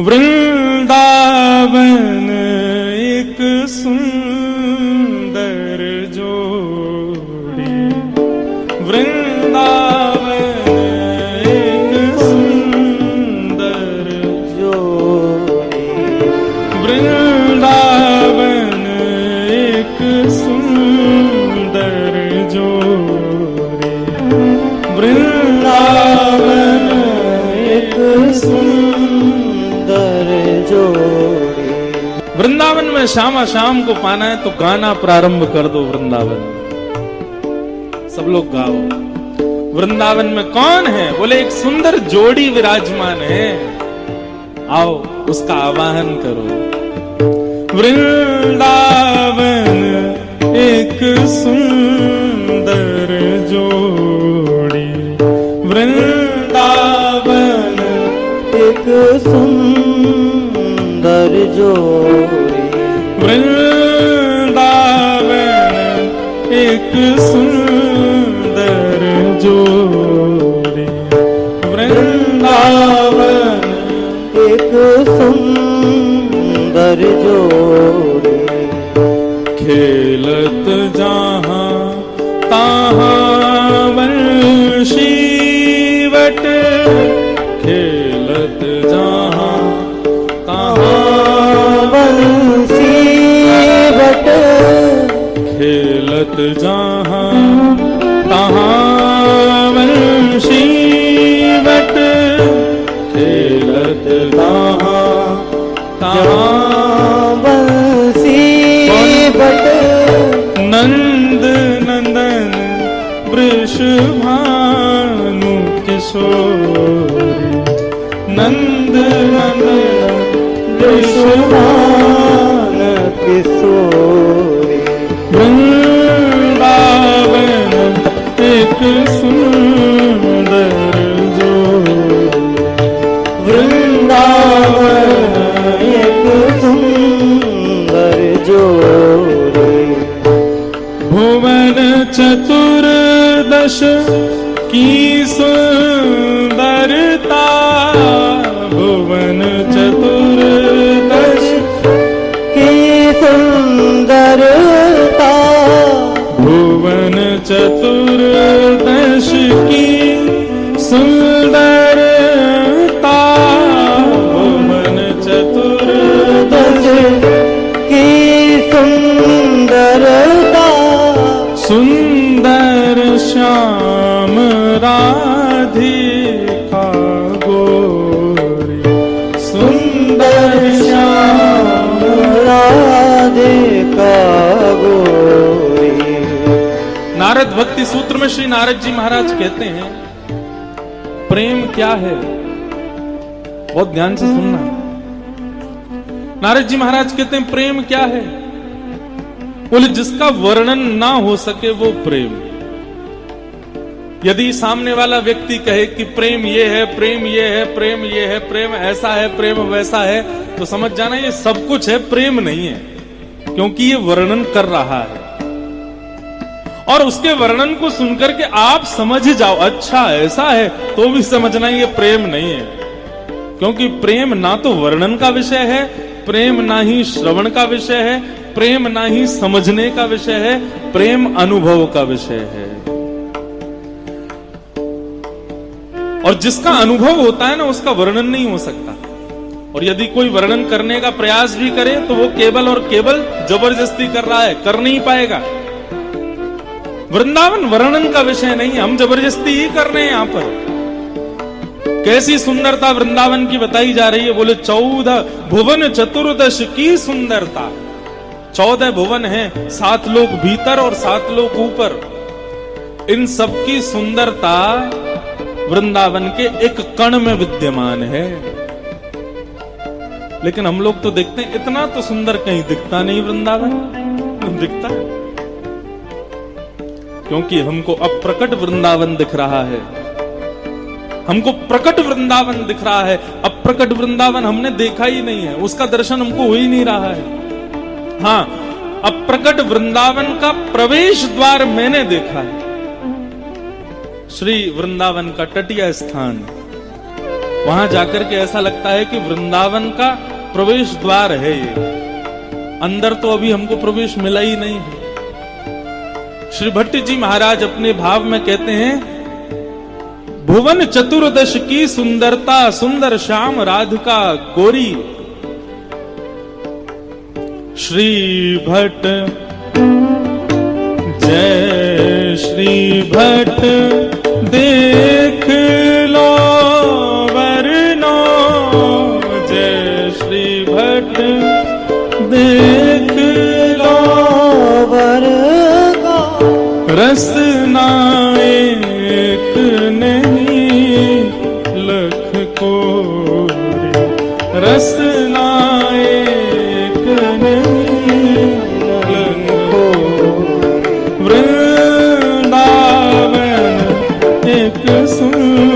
वृंदावन एक सुंदर वृंदावन में श्यामा श्याम को पाना है तो गाना प्रारंभ कर दो वृंदावन। सब लोग गाओ। वृंदावन में कौन है? बोले, एक सुंदर जोड़ी विराजमान है। आओ, उसका आवाहन करो। वृंदावन, एक सुंदर जोड़ी। वृंदावन, एक सुंदर जोड़ी। वृंदावन एक सुंदर जोड़ी। वृंदावन। एक सुंदर जोड़ी। खेलत जहाँ तहाँ वंशीवट खेलत जहाँ खेलत जहाँ तहाँ वंशीवट खेलत तहाँ बंसी नंद नंदन वृषभानु किशोरी। नंद नंदन विश्वान किशोरी। सुंदर जो। वृंदावन जोड़ी। भुवन चतुर्दश की सुंदरता। भुवन चतुर्दश चतुर्दश की सुंदरता भुवन चतुर्दश की सुंदरता सुंदर श्याम राधिका गोरी। सुंदर श्याम राधे का गोरी। नारद भक्ति सूत्र में श्री नारद जी महाराज कहते हैं, प्रेम क्या है? बहुत ध्यान से सुनना। नारद जी महाराज कहते हैं, प्रेम क्या है? बोले, जिसका वर्णन ना हो सके वो प्रेम। यदि सामने वाला व्यक्ति कहे कि प्रेम ये है, प्रेम ये है, प्रेम ये है, प्रेम ऐसा है, प्रेम वैसा है तो समझ जाना ये सब कुछ है, प्रेम नहीं है, क्योंकि ये वर्णन कर रहा है। और उसके वर्णन को सुनकर के आप समझ जाओ अच्छा ऐसा है तो भी समझना ये प्रेम नहीं है। क्योंकि प्रेम ना तो वर्णन का विषय है, प्रेम ना ही श्रवण का विषय है, प्रेम ना ही समझने का विषय है, प्रेम अनुभव का विषय है। और जिसका अनुभव होता है ना, उसका वर्णन नहीं हो सकता। और यदि कोई वर्णन करने का प्रयास भी करे तो वो केवल और केवल ज़बरदस्ती कर रहा है, कर नहीं पाएगा। वृंदावन वर्णन का विषय नहीं, हम ज़बरदस्ती ही कर रहे हैं यहाँ पर। कैसी सुंदरता वृंदावन की बताई जा रही है, बोले चौदह भुवन चतुर्दश की सुंदरता। चौदह भुवन है, सात लोग भीतर और सात लोग ऊपर। इन सबकी सुंदरता वृंदावन के एक कण में विद्यमान है। लेकिन हम लोग तो देखते हैं, इतना तो सुंदर कहीं दिखता नहीं वृंदावन दिखता। है क्योंकि हमको अप्रकट वृंदावन दिख रहा है। हमको प्रकट वृंदावन दिख रहा है। अप्रकट वृंदावन हमने देखा ही नहीं है। उसका दर्शन हमको हो ही नहीं रहा है। हाँ अप्रकट वृंदावन का प्रवेश द्वार मैंने देखा है। श्री वृंदावन का तटीय स्थान। वहाँ जाकर के ऐसा लगता है कि वृंदावन का प्रवेश द्वार है ये। अंदर तो अभी हमको प्रवेश मिला ही नहीं है। श्री भट्ट जी महाराज अपने भाव में कहते हैं, भुवन चतुर्दश की सुंदरता, सुंदर श्याम राधिका गोरी। श्री भट्ट, जय श्री भट्ट, देख लो वरनो। जय श्री भट्ट, देख लख को रसना एक नहीं लख को वृंदावन एक सुंदर